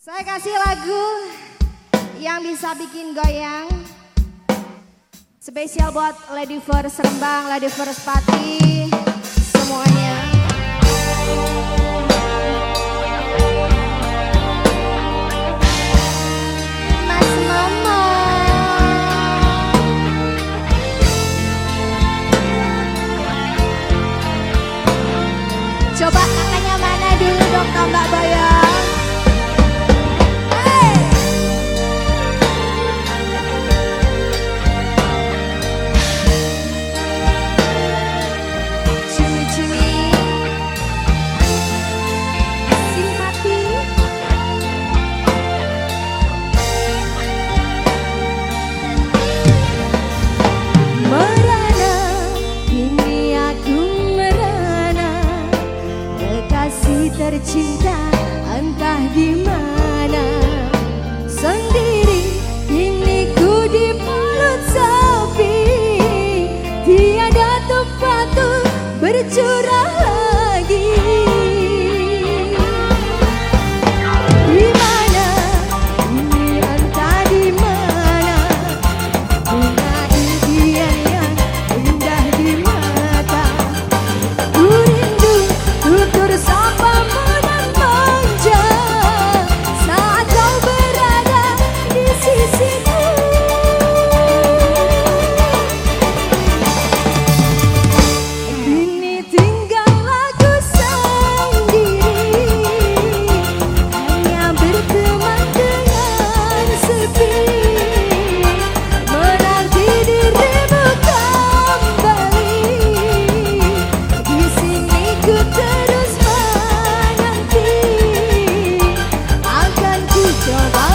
Saya kasih lagu yang bisa bikin goyang. Spesial buat Lady First Rembang, Lady First Pati, semuanya. Mas Mama. Coba kakaknya mana dulu dong Mbak Bayang. Tercinta Entah di mana. Sendiri Kini ku di mulut sepi Tiada tempat untuk bercurah lagi ku coba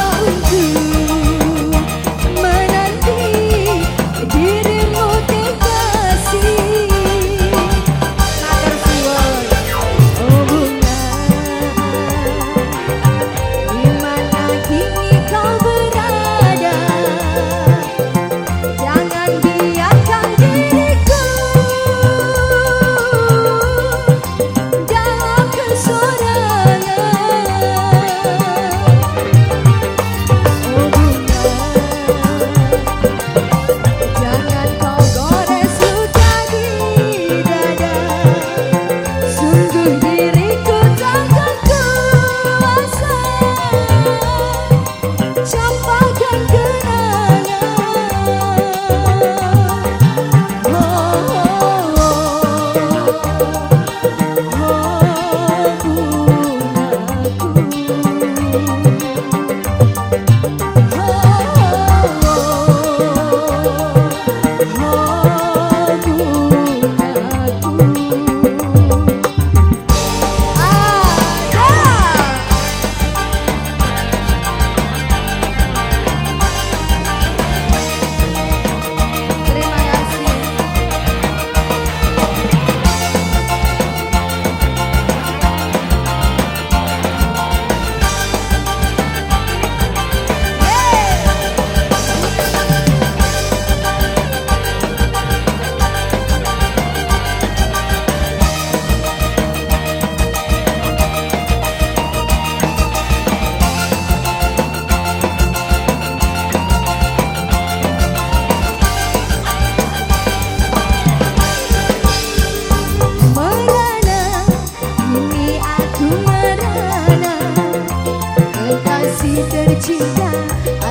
tercinta,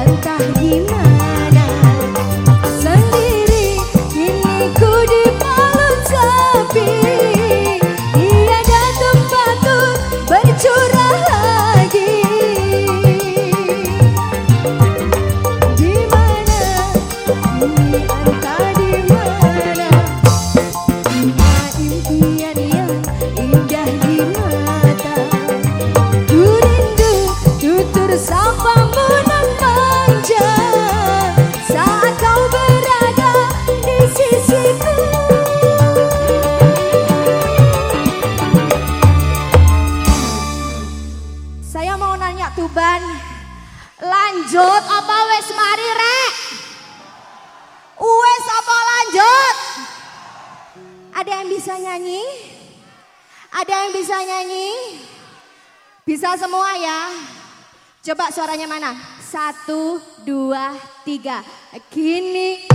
entah gimana Sendiri, Tuban Lanjut apa wes mari rek? Wes apa lanjut? Ada yang bisa nyanyi? Ada yang bisa nyanyi? Bisa semua ya? Coba suaranya mana? Satu, dua, tiga. Gini.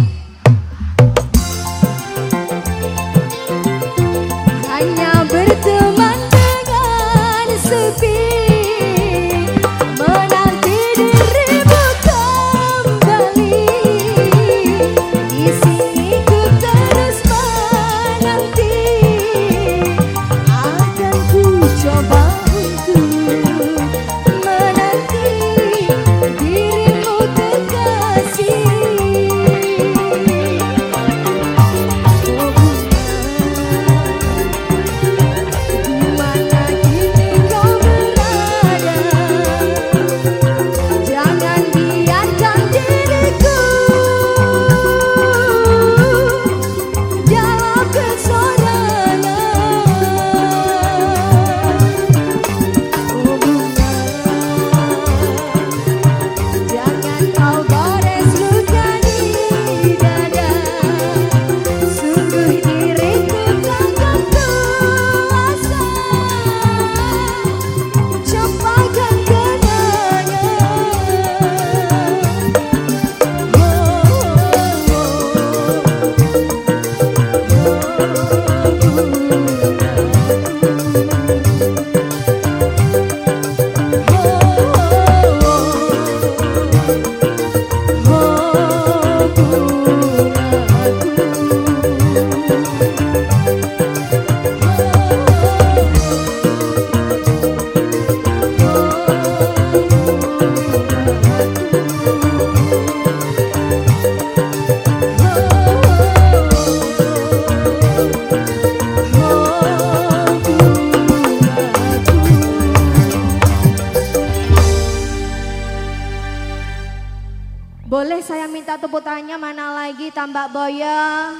Hanya Saya minta tepuk tangannya mana lagi tambak boya?